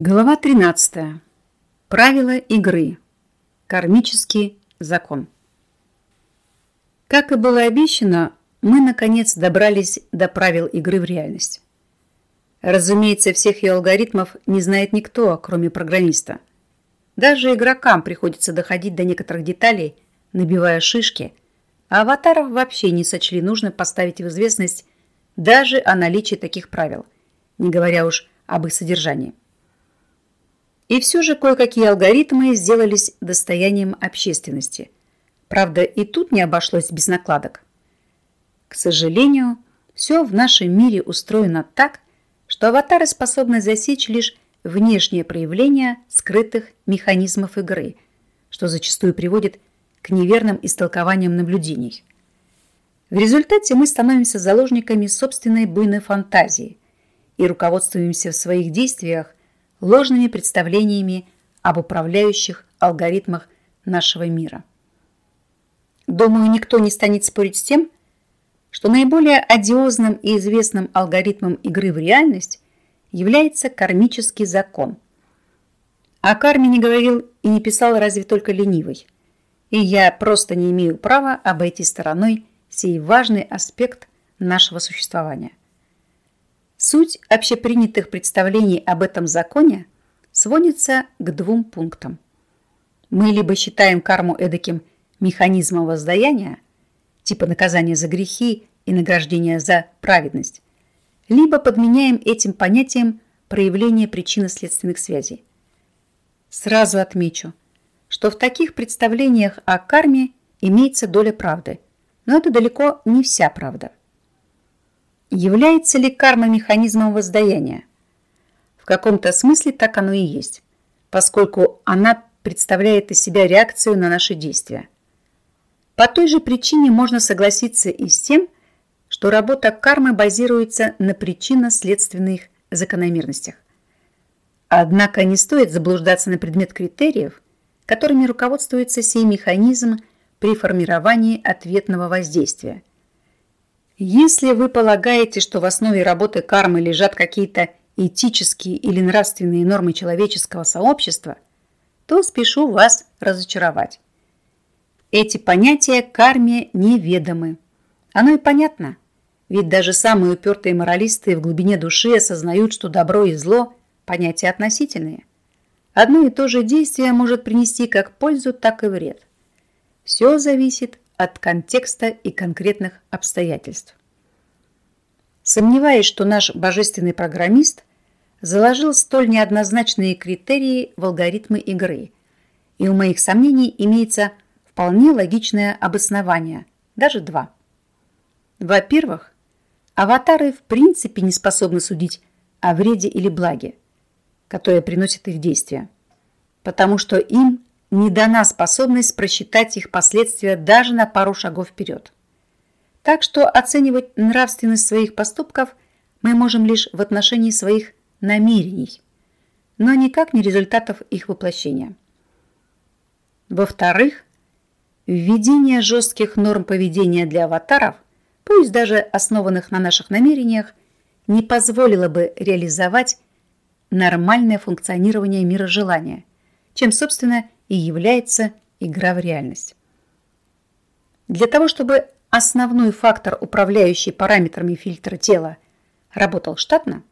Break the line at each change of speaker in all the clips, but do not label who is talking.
Глава 13. Правила игры. Кармический закон. Как и было обещано, мы наконец добрались до правил игры в реальность. Разумеется, всех ее алгоритмов не знает никто, кроме программиста. Даже игрокам приходится доходить до некоторых деталей, набивая шишки, а аватаров вообще не сочли нужно поставить в известность даже о наличии таких правил, не говоря уж об их содержании. И все же кое-какие алгоритмы сделались достоянием общественности. Правда, и тут не обошлось без накладок. К сожалению, все в нашем мире устроено так, что аватары способны засечь лишь внешнее проявление скрытых механизмов игры, что зачастую приводит к неверным истолкованиям наблюдений. В результате мы становимся заложниками собственной буйной фантазии и руководствуемся в своих действиях ложными представлениями об управляющих алгоритмах нашего мира. Думаю, никто не станет спорить с тем, что наиболее одиозным и известным алгоритмом игры в реальность является кармический закон. О карме не говорил и не писал разве только ленивый. И я просто не имею права обойти стороной сей важный аспект нашего существования. Суть общепринятых представлений об этом законе сводится к двум пунктам. Мы либо считаем карму эдаким механизмом воздаяния, типа наказания за грехи и награждения за праведность, либо подменяем этим понятием проявление причинно-следственных связей. Сразу отмечу, что в таких представлениях о карме имеется доля правды, но это далеко не вся правда. Является ли карма механизмом воздаяния? В каком-то смысле так оно и есть, поскольку она представляет из себя реакцию на наши действия. По той же причине можно согласиться и с тем, что работа кармы базируется на причинно-следственных закономерностях. Однако не стоит заблуждаться на предмет критериев, которыми руководствуется сей механизм при формировании ответного воздействия – если вы полагаете, что в основе работы кармы лежат какие-то этические или нравственные нормы человеческого сообщества, то спешу вас разочаровать. Эти понятия карме неведомы. Оно и понятно, ведь даже самые упертые моралисты в глубине души осознают, что добро и зло – понятия относительные. Одно и то же действие может принести как пользу, так и вред. Все зависит от контекста и конкретных обстоятельств. Сомневаюсь, что наш божественный программист заложил столь неоднозначные критерии в алгоритмы игры, и у моих сомнений имеется вполне логичное обоснование, даже два. Во-первых, аватары в принципе не способны судить о вреде или благе, которое приносит их действия, потому что им не дана способность просчитать их последствия даже на пару шагов вперед. Так что оценивать нравственность своих поступков мы можем лишь в отношении своих намерений, но никак не результатов их воплощения. Во-вторых, введение жестких норм поведения для аватаров, пусть даже основанных на наших намерениях, не позволило бы реализовать нормальное функционирование мира желания, чем, собственно, и является игра в реальность. Для того, чтобы основной фактор, управляющий параметрами фильтра тела, работал штатно,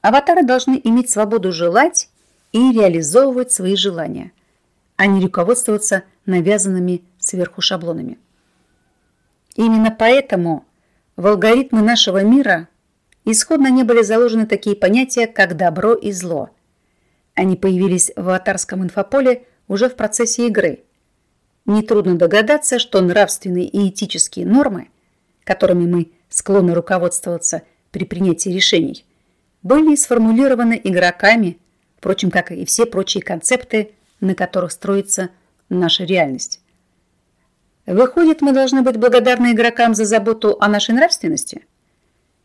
аватары должны иметь свободу желать и реализовывать свои желания, а не руководствоваться навязанными сверху шаблонами. Именно поэтому в алгоритмы нашего мира исходно не были заложены такие понятия, как добро и зло. Они появились в аватарском инфополе уже в процессе игры. Нетрудно догадаться, что нравственные и этические нормы, которыми мы склонны руководствоваться при принятии решений, были сформулированы игроками, впрочем, как и все прочие концепты, на которых строится наша реальность. Выходит, мы должны быть благодарны игрокам за заботу о нашей нравственности?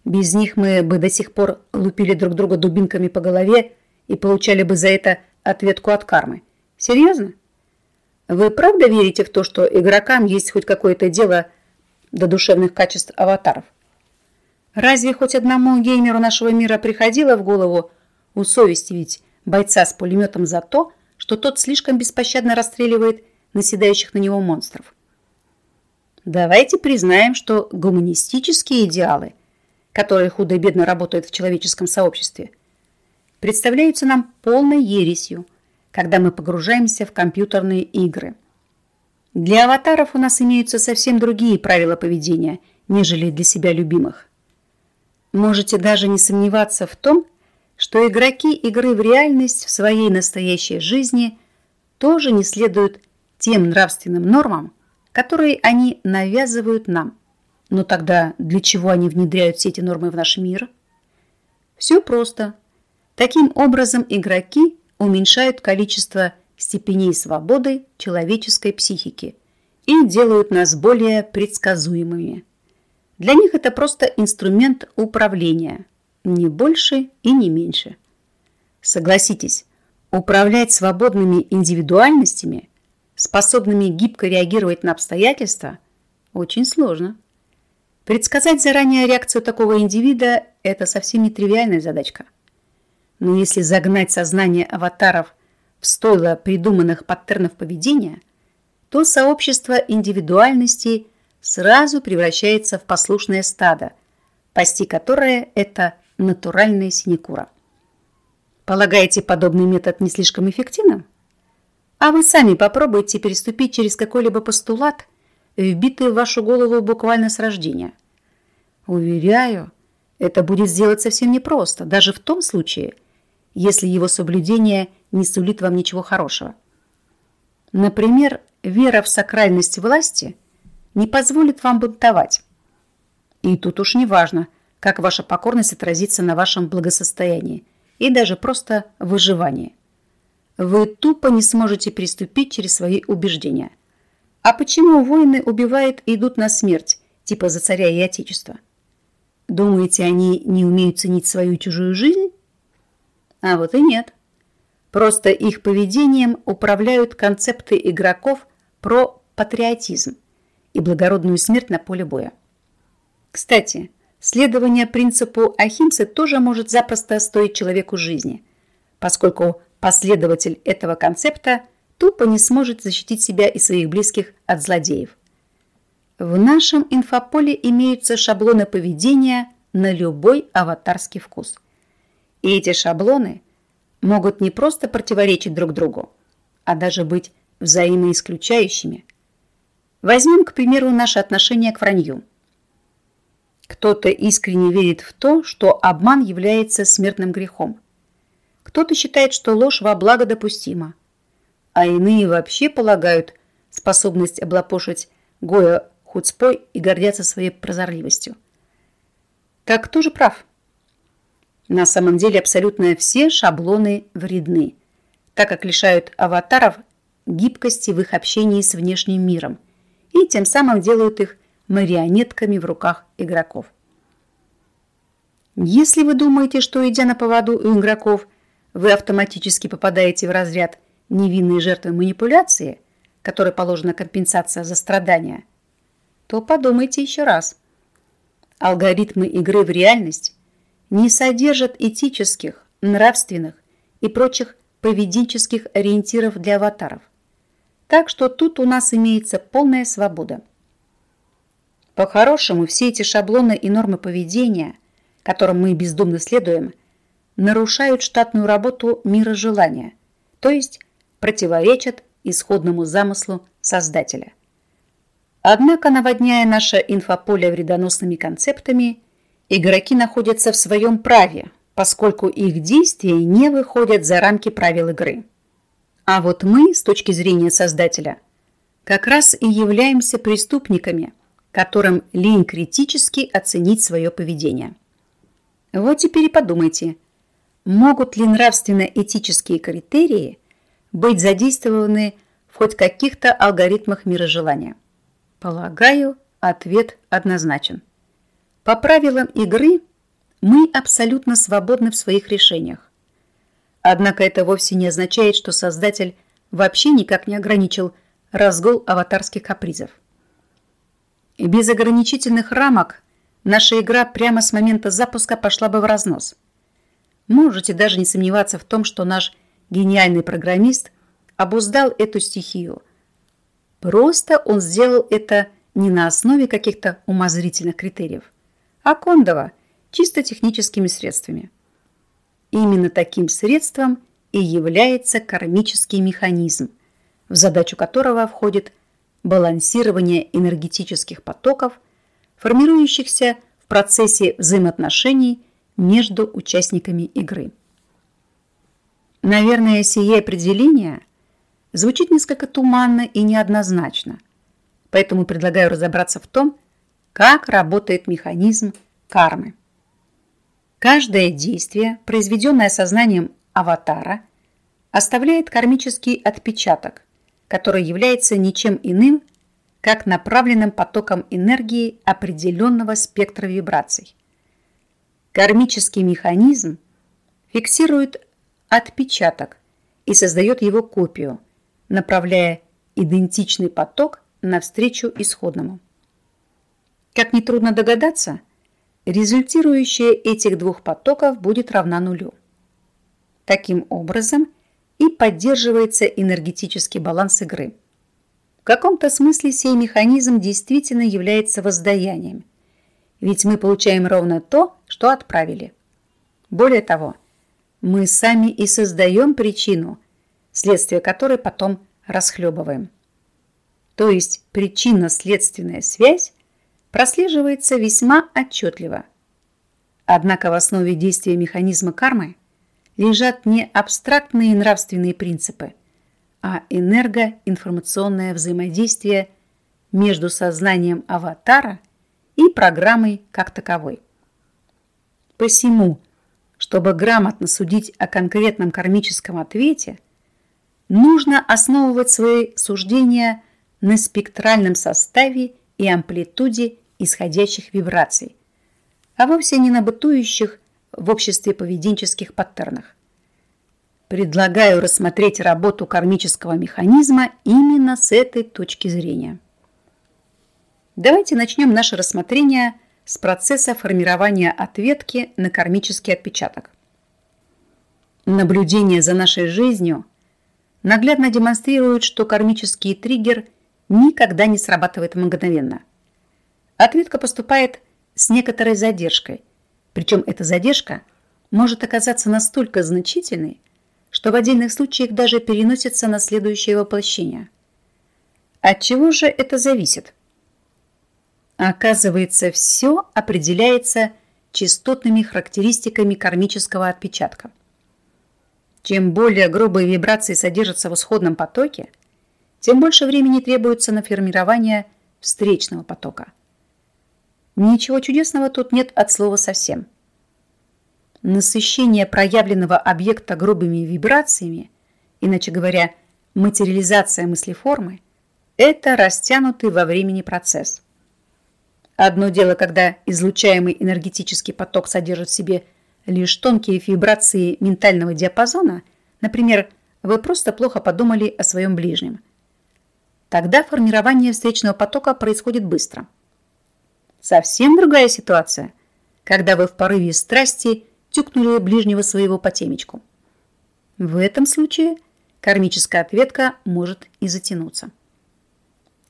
Без них мы бы до сих пор лупили друг друга дубинками по голове и получали бы за это ответку от кармы. Серьезно? Вы правда верите в то, что игрокам есть хоть какое-то дело до душевных качеств аватаров? Разве хоть одному геймеру нашего мира приходило в голову усовестивить бойца с пулеметом за то, что тот слишком беспощадно расстреливает наседающих на него монстров. Давайте признаем, что гуманистические идеалы, которые худо-бедно работают в человеческом сообществе, представляются нам полной ересью, когда мы погружаемся в компьютерные игры. Для аватаров у нас имеются совсем другие правила поведения, нежели для себя любимых. Можете даже не сомневаться в том, что игроки игры в реальность в своей настоящей жизни тоже не следуют тем нравственным нормам, которые они навязывают нам. Но тогда для чего они внедряют все эти нормы в наш мир? Все просто. Таким образом игроки уменьшают количество степеней свободы человеческой психики и делают нас более предсказуемыми. Для них это просто инструмент управления, не больше и не меньше. Согласитесь, управлять свободными индивидуальностями, способными гибко реагировать на обстоятельства, очень сложно. Предсказать заранее реакцию такого индивида – это совсем не тривиальная задачка. Но если загнать сознание аватаров в стойло придуманных паттернов поведения, то сообщество индивидуальностей сразу превращается в послушное стадо, пасти которое – это натуральная синекура. Полагаете, подобный метод не слишком эффективным? А вы сами попробуйте переступить через какой-либо постулат, вбитый в вашу голову буквально с рождения. Уверяю, это будет сделать совсем непросто, даже в том случае, если его соблюдение не сулит вам ничего хорошего. Например, вера в сакральность власти не позволит вам бунтовать. И тут уж не важно, как ваша покорность отразится на вашем благосостоянии и даже просто выживании. Вы тупо не сможете приступить через свои убеждения. А почему воины убивают и идут на смерть, типа за царя и отечества? Думаете, они не умеют ценить свою чужую жизнь? А вот и нет. Просто их поведением управляют концепты игроков про патриотизм и благородную смерть на поле боя. Кстати, следование принципу Ахимсы тоже может запросто стоить человеку жизни, поскольку последователь этого концепта тупо не сможет защитить себя и своих близких от злодеев. В нашем инфополе имеются шаблоны поведения на любой аватарский вкус – и эти шаблоны могут не просто противоречить друг другу, а даже быть взаимоисключающими. Возьмем, к примеру, наше отношение к вранью. Кто-то искренне верит в то, что обман является смертным грехом. Кто-то считает, что ложь во благо допустима, а иные вообще полагают способность облапошить Гоя хуцпой и гордятся своей прозорливостью. Так кто же прав? На самом деле абсолютно все шаблоны вредны, так как лишают аватаров гибкости в их общении с внешним миром и тем самым делают их марионетками в руках игроков. Если вы думаете, что идя на поводу у игроков, вы автоматически попадаете в разряд невинной жертвы манипуляции, которой положена компенсация за страдания, то подумайте еще раз. Алгоритмы игры в реальность не содержат этических, нравственных и прочих поведенческих ориентиров для аватаров. Так что тут у нас имеется полная свобода. По-хорошему, все эти шаблоны и нормы поведения, которым мы бездумно следуем, нарушают штатную работу мира желания, то есть противоречат исходному замыслу Создателя. Однако, наводняя наше инфополе вредоносными концептами – Игроки находятся в своем праве, поскольку их действия не выходят за рамки правил игры. А вот мы, с точки зрения создателя, как раз и являемся преступниками, которым лень критически оценить свое поведение. Вот теперь и подумайте, могут ли нравственно-этические критерии быть задействованы в хоть каких-то алгоритмах мирожелания? Полагаю, ответ однозначен. По правилам игры мы абсолютно свободны в своих решениях. Однако это вовсе не означает, что создатель вообще никак не ограничил разгул аватарских капризов. Без ограничительных рамок наша игра прямо с момента запуска пошла бы в разнос. Можете даже не сомневаться в том, что наш гениальный программист обуздал эту стихию. Просто он сделал это не на основе каких-то умозрительных критериев, а кондово, чисто техническими средствами. Именно таким средством и является кармический механизм, в задачу которого входит балансирование энергетических потоков, формирующихся в процессе взаимоотношений между участниками игры. Наверное, сие определение звучит несколько туманно и неоднозначно, поэтому предлагаю разобраться в том, как работает механизм кармы. Каждое действие, произведенное сознанием аватара, оставляет кармический отпечаток, который является ничем иным, как направленным потоком энергии определенного спектра вибраций. Кармический механизм фиксирует отпечаток и создает его копию, направляя идентичный поток навстречу исходному. Как нетрудно догадаться, результирующая этих двух потоков будет равна нулю. Таким образом и поддерживается энергетический баланс игры. В каком-то смысле сей механизм действительно является воздаянием, ведь мы получаем ровно то, что отправили. Более того, мы сами и создаем причину, следствие которой потом расхлебываем. То есть причинно-следственная связь прослеживается весьма отчетливо. Однако в основе действия механизма кармы лежат не абстрактные нравственные принципы, а энергоинформационное взаимодействие между сознанием аватара и программой как таковой. Посему, чтобы грамотно судить о конкретном кармическом ответе, нужно основывать свои суждения на спектральном составе и амплитуде исходящих вибраций, а вовсе не на бытующих в обществе поведенческих паттернах. Предлагаю рассмотреть работу кармического механизма именно с этой точки зрения. Давайте начнем наше рассмотрение с процесса формирования ответки на кармический отпечаток. Наблюдение за нашей жизнью наглядно демонстрирует, что кармический триггер никогда не срабатывает мгновенно. Ответка поступает с некоторой задержкой, причем эта задержка может оказаться настолько значительной, что в отдельных случаях даже переносится на следующее воплощение. От чего же это зависит? Оказывается, все определяется частотными характеристиками кармического отпечатка. Чем более грубые вибрации содержатся в исходном потоке, тем больше времени требуется на формирование встречного потока. Ничего чудесного тут нет от слова совсем. Насыщение проявленного объекта грубыми вибрациями, иначе говоря, материализация мыслеформы, это растянутый во времени процесс. Одно дело, когда излучаемый энергетический поток содержит в себе лишь тонкие вибрации ментального диапазона, например, вы просто плохо подумали о своем ближнем. Тогда формирование встречного потока происходит быстро – Совсем другая ситуация, когда вы в порыве страсти тюкнули ближнего своего по темечку. В этом случае кармическая ответка может и затянуться.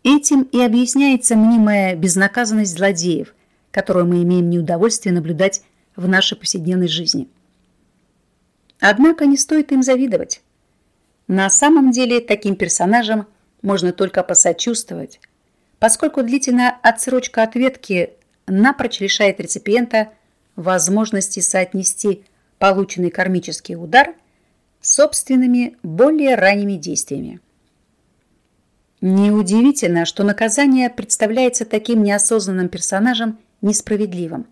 Этим и объясняется мнимая безнаказанность злодеев, которую мы имеем неудовольствие наблюдать в нашей повседневной жизни. Однако не стоит им завидовать. На самом деле таким персонажам можно только посочувствовать, поскольку длительная отсрочка ответки напрочь лишает реципиента возможности соотнести полученный кармический удар с собственными более ранними действиями. Неудивительно, что наказание представляется таким неосознанным персонажем несправедливым,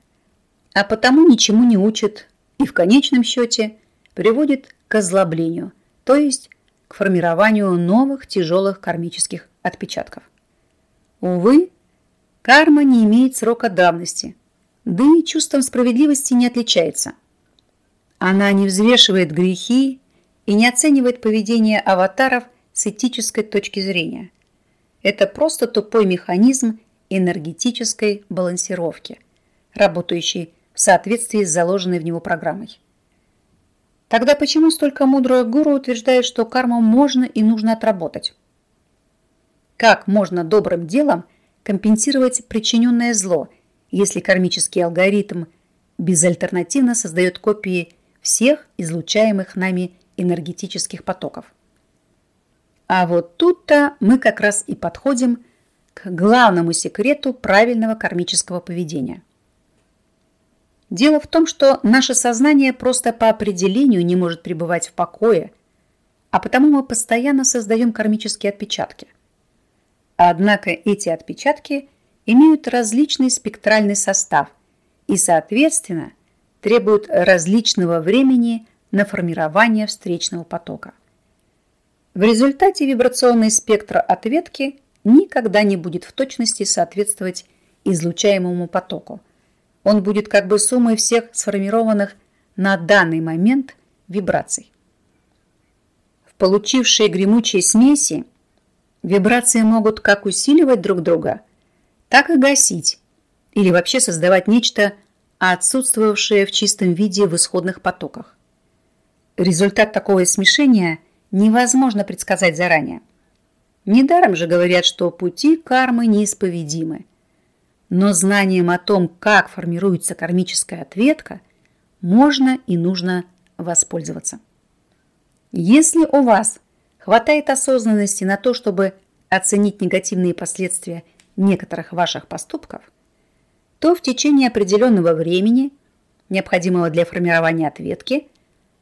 а потому ничему не учит и в конечном счете приводит к озлоблению, то есть к формированию новых тяжелых кармических отпечатков. Увы, карма не имеет срока давности, да и чувством справедливости не отличается. Она не взвешивает грехи и не оценивает поведение аватаров с этической точки зрения. Это просто тупой механизм энергетической балансировки, работающий в соответствии с заложенной в него программой. Тогда почему столько мудрых гуру утверждает, что карму можно и нужно отработать? Как можно добрым делом компенсировать причиненное зло, если кармический алгоритм безальтернативно создает копии всех излучаемых нами энергетических потоков? А вот тут-то мы как раз и подходим к главному секрету правильного кармического поведения. Дело в том, что наше сознание просто по определению не может пребывать в покое, а потому мы постоянно создаем кармические отпечатки. Однако эти отпечатки имеют различный спектральный состав и, соответственно, требуют различного времени на формирование встречного потока. В результате вибрационный спектр ответки никогда не будет в точности соответствовать излучаемому потоку. Он будет как бы суммой всех сформированных на данный момент вибраций. В получившей гремучей смеси вибрации могут как усиливать друг друга, так и гасить или вообще создавать нечто, отсутствовавшее в чистом виде в исходных потоках. Результат такого смешения – невозможно предсказать заранее. Недаром же говорят, что пути кармы неисповедимы. Но знанием о том, как формируется кармическая ответка, можно и нужно воспользоваться. Если у вас хватает осознанности на то, чтобы оценить негативные последствия некоторых ваших поступков, то в течение определенного времени, необходимого для формирования ответки,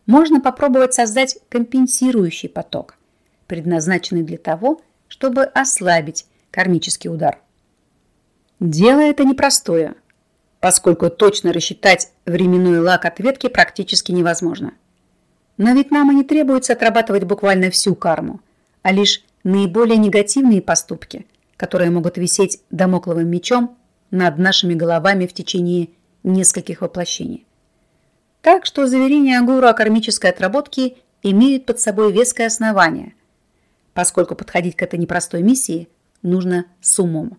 можно попробовать создать компенсирующий поток, предназначенный для того, чтобы ослабить кармический удар. Дело это непростое, поскольку точно рассчитать временной лак ответки практически невозможно. Но ведь нам и не требуется отрабатывать буквально всю карму, а лишь наиболее негативные поступки, которые могут висеть домокловым мечом над нашими головами в течение нескольких воплощений. Так что заверения гуру о кармической отработке имеют под собой веское основание, поскольку подходить к этой непростой миссии нужно с умом.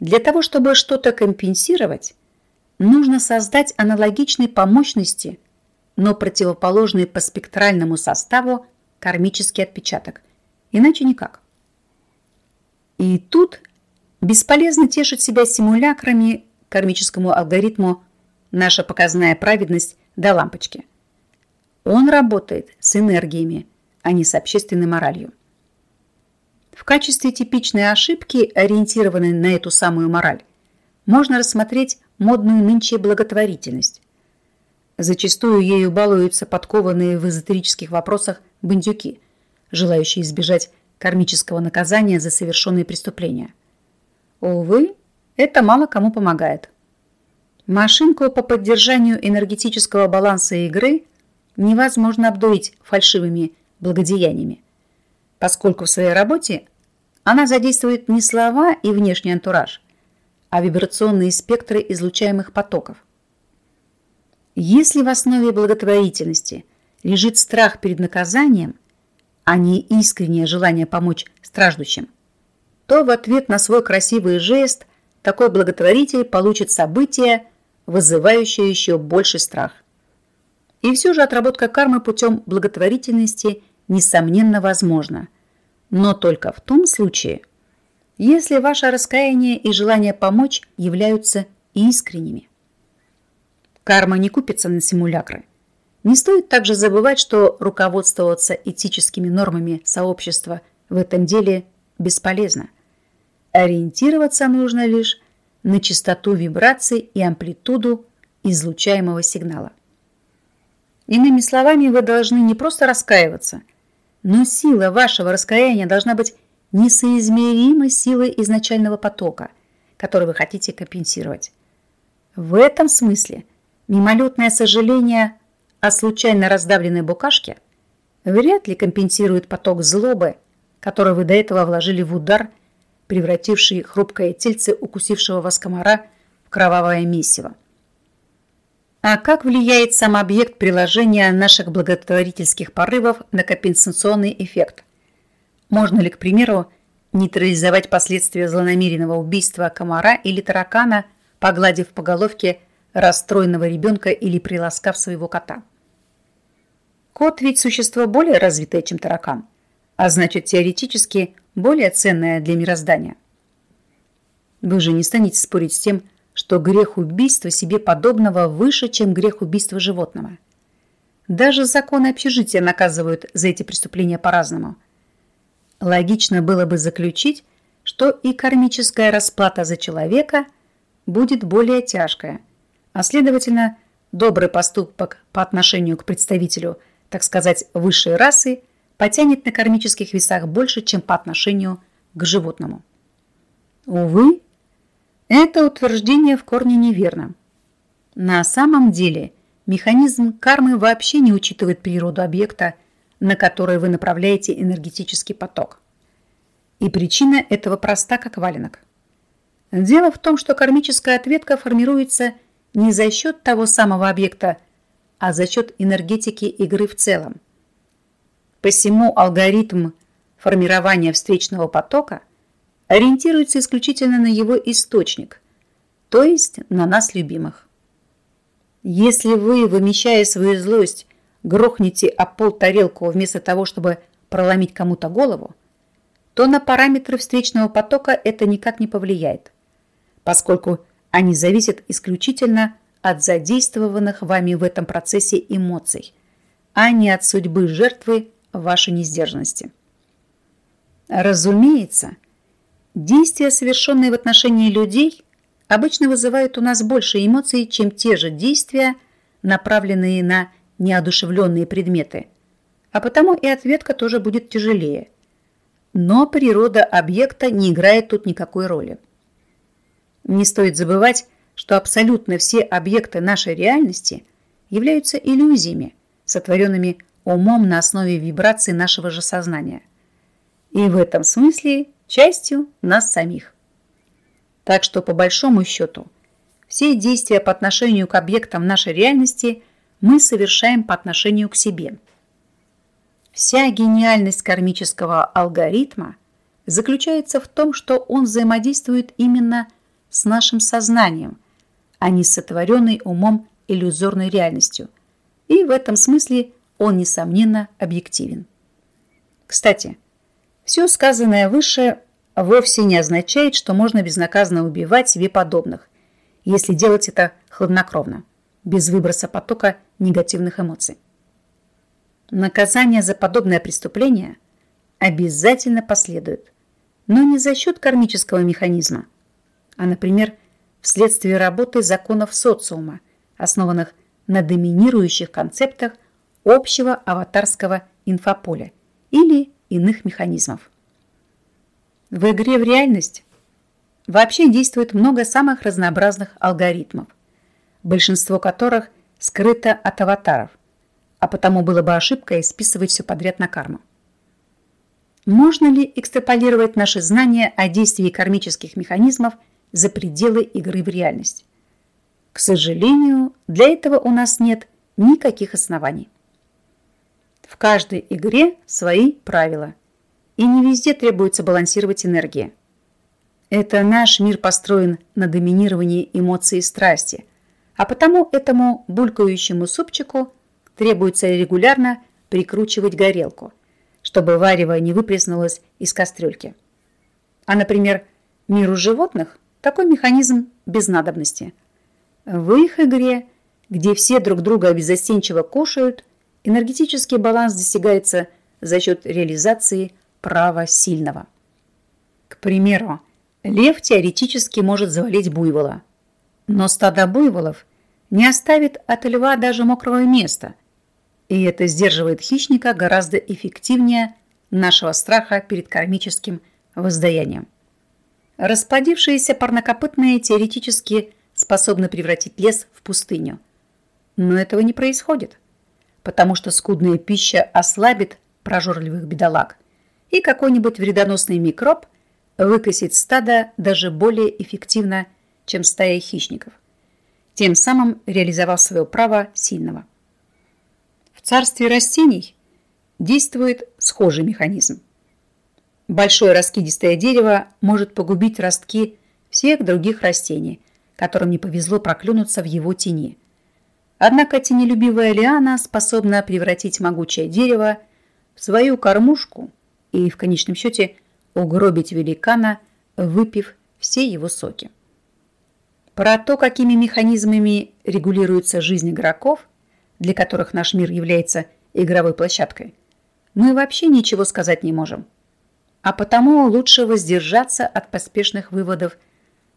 Для того, чтобы что-то компенсировать, нужно создать аналогичный по мощности, но противоположный по спектральному составу кармический отпечаток. Иначе никак. И тут бесполезно тешить себя симулякрами кармическому алгоритму наша показная праведность до лампочки. Он работает с энергиями, а не с общественной моралью. В качестве типичной ошибки, ориентированной на эту самую мораль, можно рассмотреть модную нынче благотворительность. Зачастую ею балуются подкованные в эзотерических вопросах бандюки, желающие избежать кармического наказания за совершенные преступления. Увы, это мало кому помогает. Машинку по поддержанию энергетического баланса игры невозможно обдурить фальшивыми благодеяниями, поскольку в своей работе она задействует не слова и внешний антураж, а вибрационные спектры излучаемых потоков. Если в основе благотворительности лежит страх перед наказанием, а не искреннее желание помочь страждущим, то в ответ на свой красивый жест такой благотворитель получит событие, вызывающее еще больший страх. И все же отработка кармы путем благотворительности несомненно возможна, но только в том случае, если ваше раскаяние и желание помочь являются искренними. Карма не купится на симулякры. Не стоит также забывать, что руководствоваться этическими нормами сообщества в этом деле бесполезно. Ориентироваться нужно лишь на частоту вибраций и амплитуду излучаемого сигнала. Иными словами, вы должны не просто раскаиваться, но сила вашего раскаяния должна быть несоизмерима силой изначального потока, который вы хотите компенсировать. В этом смысле мимолетное сожаление о случайно раздавленной букашке вряд ли компенсирует поток злобы, который вы до этого вложили в удар – превративший хрупкое тельце укусившего вас комара в кровавое месиво. А как влияет сам объект приложения наших благотворительских порывов на компенсационный эффект? Можно ли, к примеру, нейтрализовать последствия злонамеренного убийства комара или таракана, погладив по головке расстроенного ребенка или приласкав своего кота? Кот ведь существо более развитое, чем таракан, а значит теоретически более ценное для мироздания. Вы же не станете спорить с тем, что грех убийства себе подобного выше, чем грех убийства животного. Даже законы общежития наказывают за эти преступления по-разному. Логично было бы заключить, что и кармическая расплата за человека будет более тяжкая, а следовательно, добрый поступок по отношению к представителю, так сказать, высшей расы потянет на кармических весах больше, чем по отношению к животному. Увы, это утверждение в корне неверно. На самом деле механизм кармы вообще не учитывает природу объекта, на который вы направляете энергетический поток. И причина этого проста, как валенок. Дело в том, что кармическая ответка формируется не за счет того самого объекта, а за счет энергетики игры в целом. Посему алгоритм формирования встречного потока – ориентируется исключительно на его источник, то есть на нас любимых. Если вы, вымещая свою злость, грохнете о пол тарелку вместо того, чтобы проломить кому-то голову, то на параметры встречного потока это никак не повлияет, поскольку они зависят исключительно от задействованных вами в этом процессе эмоций, а не от судьбы жертвы вашей несдержанности. Разумеется, Действия, совершенные в отношении людей, обычно вызывают у нас больше эмоций, чем те же действия, направленные на неодушевленные предметы, а потому и ответка тоже будет тяжелее. Но природа объекта не играет тут никакой роли. Не стоит забывать, что абсолютно все объекты нашей реальности являются иллюзиями, сотворенными умом на основе вибраций нашего же сознания. И в этом смысле частью нас самих. Так что, по большому счету, все действия по отношению к объектам нашей реальности мы совершаем по отношению к себе. Вся гениальность кармического алгоритма заключается в том, что он взаимодействует именно с нашим сознанием, а не с сотворенной умом иллюзорной реальностью. И в этом смысле он, несомненно, объективен. Кстати, все сказанное выше вовсе не означает, что можно безнаказанно убивать себе подобных, если делать это хладнокровно, без выброса потока негативных эмоций. Наказание за подобное преступление обязательно последует, но не за счет кармического механизма, а, например, вследствие работы законов социума, основанных на доминирующих концептах общего аватарского инфополя или иных механизмов. В игре в реальность вообще действует много самых разнообразных алгоритмов, большинство которых скрыто от аватаров, а потому было бы ошибкой списывать все подряд на карму. Можно ли экстраполировать наши знания о действии кармических механизмов за пределы игры в реальность? К сожалению, для этого у нас нет никаких оснований. В каждой игре свои правила – и не везде требуется балансировать энергия. Это наш мир построен на доминировании эмоций и страсти, а потому этому булькающему супчику требуется регулярно прикручивать горелку, чтобы варево не выплеснулось из кастрюльки. А, например, миру животных такой механизм без надобности. В их игре, где все друг друга безостенчиво кушают, энергетический баланс достигается за счет реализации право сильного. К примеру, лев теоретически может завалить буйвола, но стадо буйволов не оставит от льва даже мокрого места, и это сдерживает хищника гораздо эффективнее нашего страха перед кармическим воздаянием. Расплодившиеся парнокопытные теоретически способны превратить лес в пустыню. Но этого не происходит, потому что скудная пища ослабит прожорливых бедолаг, и какой-нибудь вредоносный микроб выкосит стадо даже более эффективно, чем стая хищников, тем самым реализовав свое право сильного. В царстве растений действует схожий механизм. Большое раскидистое дерево может погубить ростки всех других растений, которым не повезло проклюнуться в его тени. Однако тенелюбивая лиана способна превратить могучее дерево в свою кормушку и в конечном счете угробить великана, выпив все его соки. Про то, какими механизмами регулируется жизнь игроков, для которых наш мир является игровой площадкой, мы вообще ничего сказать не можем. А потому лучше воздержаться от поспешных выводов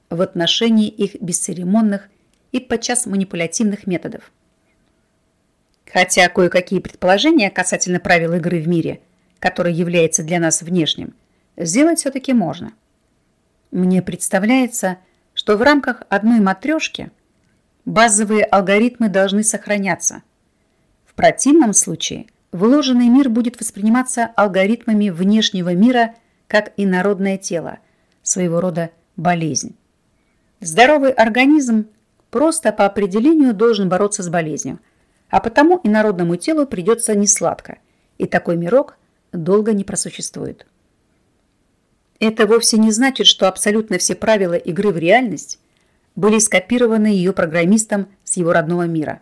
в отношении их бесцеремонных и подчас манипулятивных методов. Хотя кое-какие предположения касательно правил игры в мире, который является для нас внешним, сделать все-таки можно. Мне представляется, что в рамках одной матрешки базовые алгоритмы должны сохраняться. В противном случае вложенный мир будет восприниматься алгоритмами внешнего мира как инородное тело, своего рода болезнь. Здоровый организм просто по определению должен бороться с болезнью, а потому инородному телу придется несладко, и такой мирок долго не просуществует. Это вовсе не значит, что абсолютно все правила игры в реальность были скопированы ее программистом с его родного мира.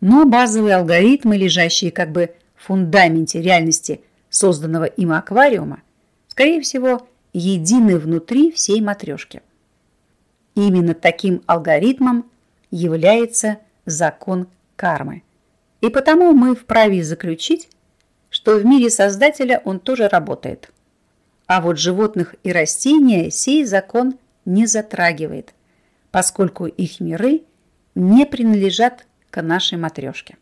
Но базовые алгоритмы, лежащие как бы фундаменте реальности созданного им аквариума, скорее всего, едины внутри всей матрешки. Именно таким алгоритмом является закон кармы. И потому мы вправе заключить, что в мире Создателя он тоже работает – а вот животных и растения сей закон не затрагивает, поскольку их миры не принадлежат к нашей матрешке.